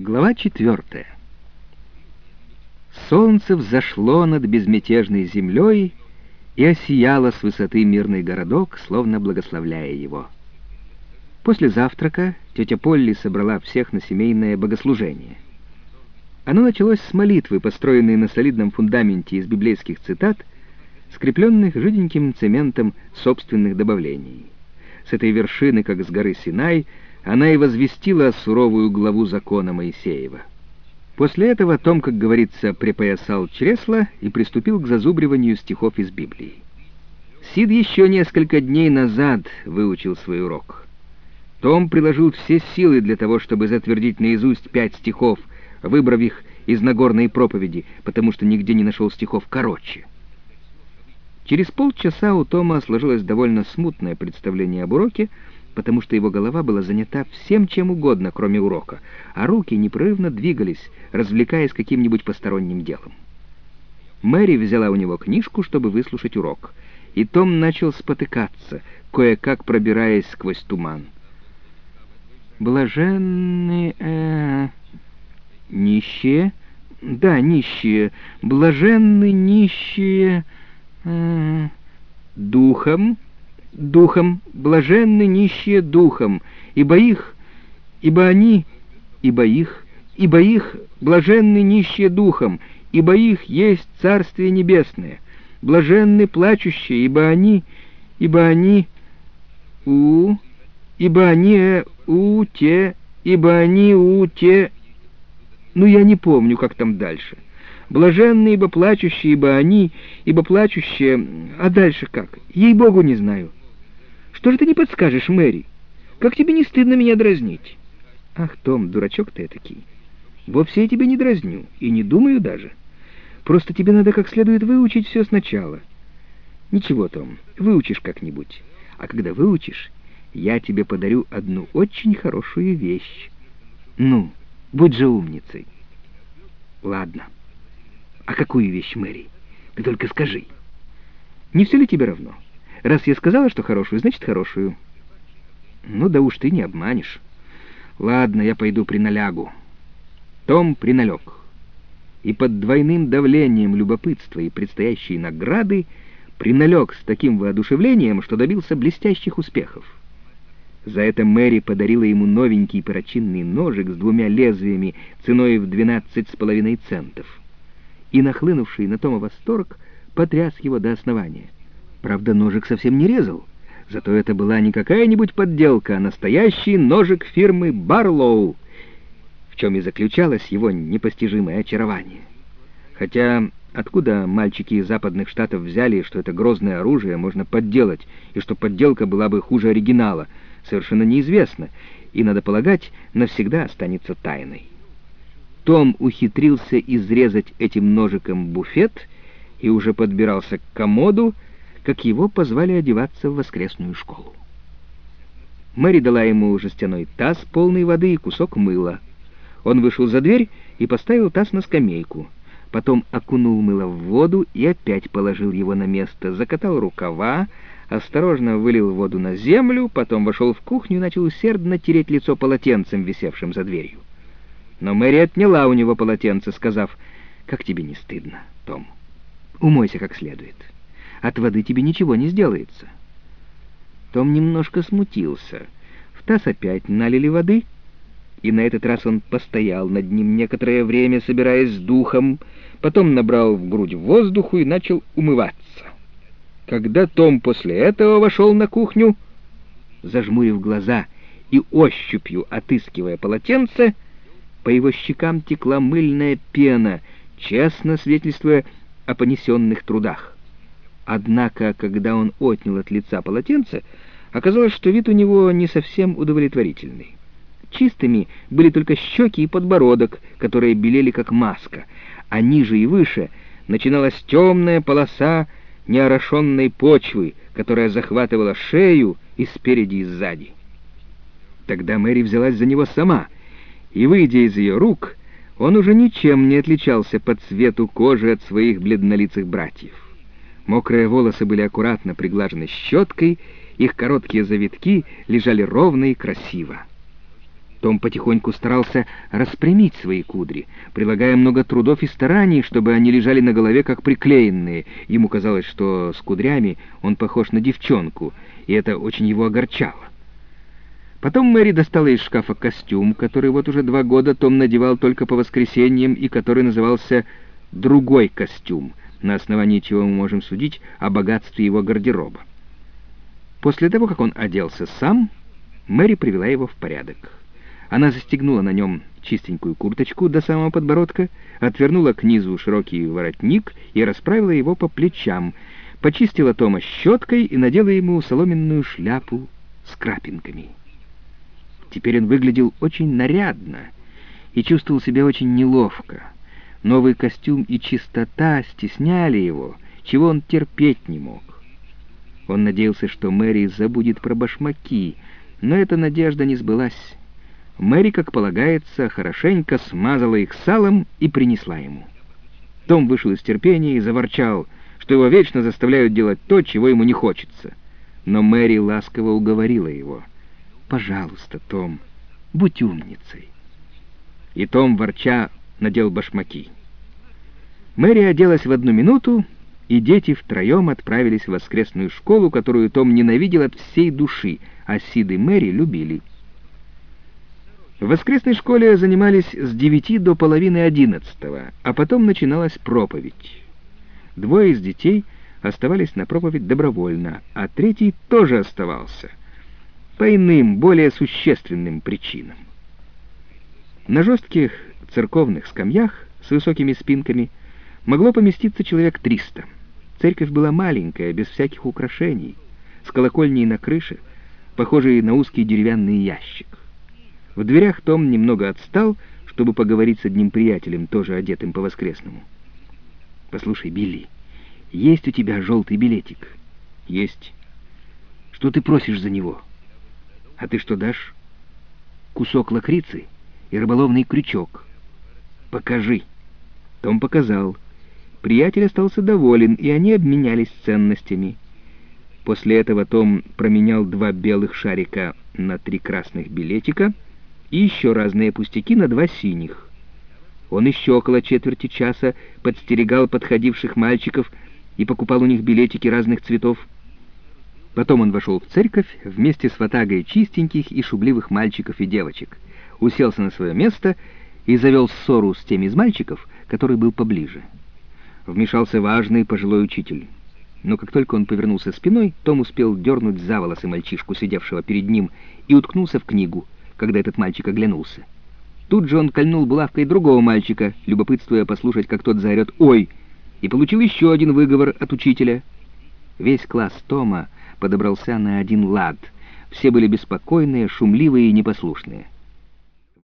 Глава четвертая. Солнце взошло над безмятежной землей и осияло с высоты мирный городок, словно благословляя его. После завтрака тетя Полли собрала всех на семейное богослужение. Оно началось с молитвы, построенной на солидном фундаменте из библейских цитат, скрепленных жиденьким цементом собственных добавлений. С этой вершины, как с горы Синай, она и возвестила суровую главу закона Моисеева. После этого Том, как говорится, припоясал чресло и приступил к зазубриванию стихов из Библии. Сид еще несколько дней назад выучил свой урок. Том приложил все силы для того, чтобы затвердить наизусть пять стихов, выбрав их из Нагорной проповеди, потому что нигде не нашел стихов короче. Через полчаса у Тома сложилось довольно смутное представление об уроке, потому что его голова была занята всем чем угодно, кроме урока, а руки непрерывно двигались, развлекаясь каким-нибудь посторонним делом. Мэри взяла у него книжку, чтобы выслушать урок, и Том начал спотыкаться, кое-как пробираясь сквозь туман. «Блаженные... Э, нищие...» «Да, нищие. Блаженны нищие...» э, «Духом...» духом, блаженны нищие духом, ибо их, ибо они, ибо их, ибо их блаженны нищие духом, ибо их есть Царствие Небесное, блаженны плачущие, ибо они, ибо они у, ибо они у те, ибо они у те, ну я не помню, как там дальше. Блаженны, ибо плачущие, ибо они, ибо плачущие, а дальше как? Ей-богу, не знаю. Что же ты не подскажешь, Мэри? Как тебе не стыдно меня дразнить? Ах, Том, дурачок ты этакий. Вовсе я тебя не дразню, и не думаю даже. Просто тебе надо как следует выучить все сначала. Ничего, Том, выучишь как-нибудь. А когда выучишь, я тебе подарю одну очень хорошую вещь. Ну, будь же умницей. Ладно. А какую вещь, Мэри? Ты только скажи. Не все ли тебе равно? — Раз я сказала, что хорошую, значит хорошую. Ну да уж ты не обманешь. Ладно, я пойду приналягу. Том приналег. И под двойным давлением любопытства и предстоящей награды приналег с таким воодушевлением, что добился блестящих успехов. За это Мэри подарила ему новенький перочинный ножик с двумя лезвиями ценой в двенадцать с половиной центов. И нахлынувший на Тома восторг потряс его до основания. Правда, ножик совсем не резал. Зато это была не какая-нибудь подделка, а настоящий ножик фирмы «Барлоу», в чем и заключалось его непостижимое очарование. Хотя откуда мальчики из западных штатов взяли, что это грозное оружие можно подделать, и что подделка была бы хуже оригинала, совершенно неизвестно, и, надо полагать, навсегда останется тайной. Том ухитрился изрезать этим ножиком буфет и уже подбирался к комоду, как его позвали одеваться в воскресную школу. Мэри дала ему жестяной таз, полный воды и кусок мыла. Он вышел за дверь и поставил таз на скамейку. Потом окунул мыло в воду и опять положил его на место, закатал рукава, осторожно вылил воду на землю, потом вошел в кухню и начал усердно тереть лицо полотенцем, висевшим за дверью. Но Мэри отняла у него полотенце, сказав, «Как тебе не стыдно, Том? Умойся как следует». От воды тебе ничего не сделается. Том немножко смутился. В таз опять налили воды, и на этот раз он постоял над ним некоторое время, собираясь с духом, потом набрал в грудь воздуху и начал умываться. Когда Том после этого вошел на кухню, зажмурив глаза и ощупью отыскивая полотенце, по его щекам текла мыльная пена, честно свидетельствуя о понесенных трудах. Однако, когда он отнял от лица полотенце, оказалось, что вид у него не совсем удовлетворительный. Чистыми были только щеки и подбородок, которые белели как маска, а ниже и выше начиналась темная полоса неорошенной почвы, которая захватывала шею и спереди, и сзади. Тогда Мэри взялась за него сама, и, выйдя из ее рук, он уже ничем не отличался по цвету кожи от своих бледнолицых братьев. Мокрые волосы были аккуратно приглажены щеткой, их короткие завитки лежали ровно и красиво. Том потихоньку старался распрямить свои кудри, прилагая много трудов и стараний, чтобы они лежали на голове как приклеенные. Ему казалось, что с кудрями он похож на девчонку, и это очень его огорчало. Потом Мэри достала из шкафа костюм, который вот уже два года Том надевал только по воскресеньям и который назывался «другой костюм», на основании чего мы можем судить о богатстве его гардероба. После того, как он оделся сам, Мэри привела его в порядок. Она застегнула на нем чистенькую курточку до самого подбородка, отвернула к низу широкий воротник и расправила его по плечам, почистила Тома щеткой и надела ему соломенную шляпу с крапинками. Теперь он выглядел очень нарядно и чувствовал себя очень неловко. Новый костюм и чистота стесняли его, чего он терпеть не мог. Он надеялся, что Мэри забудет про башмаки, но эта надежда не сбылась. Мэри, как полагается, хорошенько смазала их салом и принесла ему. Том вышел из терпения и заворчал, что его вечно заставляют делать то, чего ему не хочется. Но Мэри ласково уговорила его. «Пожалуйста, Том, будь умницей». И Том, ворча, надел башмаки. Мэри оделась в одну минуту, и дети втроем отправились в воскресную школу, которую Том ненавидел от всей души, а Сид и Мэри любили. В воскресной школе занимались с девяти до половины одиннадцатого, а потом начиналась проповедь. Двое из детей оставались на проповедь добровольно, а третий тоже оставался, по иным, более существенным причинам. На жестких церковных скамьях с высокими спинками могло поместиться человек триста. Церковь была маленькая, без всяких украшений, с колокольней на крыше, похожей на узкий деревянный ящик. В дверях Том немного отстал, чтобы поговорить с одним приятелем, тоже одетым по-воскресному. «Послушай, Билли, есть у тебя желтый билетик?» «Есть». «Что ты просишь за него?» «А ты что дашь?» «Кусок лакрицы и рыболовный крючок». «Покажи». Том показал. Приятель остался доволен, и они обменялись ценностями. После этого Том променял два белых шарика на три красных билетика — и еще разные пустяки на два синих. Он еще около четверти часа подстерегал подходивших мальчиков и покупал у них билетики разных цветов. Потом он вошел в церковь вместе с ватагой чистеньких и шубливых мальчиков и девочек, уселся на свое место и завел ссору с тем из мальчиков, который был поближе. Вмешался важный пожилой учитель. Но как только он повернулся спиной, Том успел дернуть за волосы мальчишку, сидевшего перед ним, и уткнулся в книгу — когда этот мальчик оглянулся. Тут же он кольнул булавкой другого мальчика, любопытствуя послушать, как тот заорет «Ой!» и получил еще один выговор от учителя. Весь класс Тома подобрался на один лад. Все были беспокойные, шумливые и непослушные.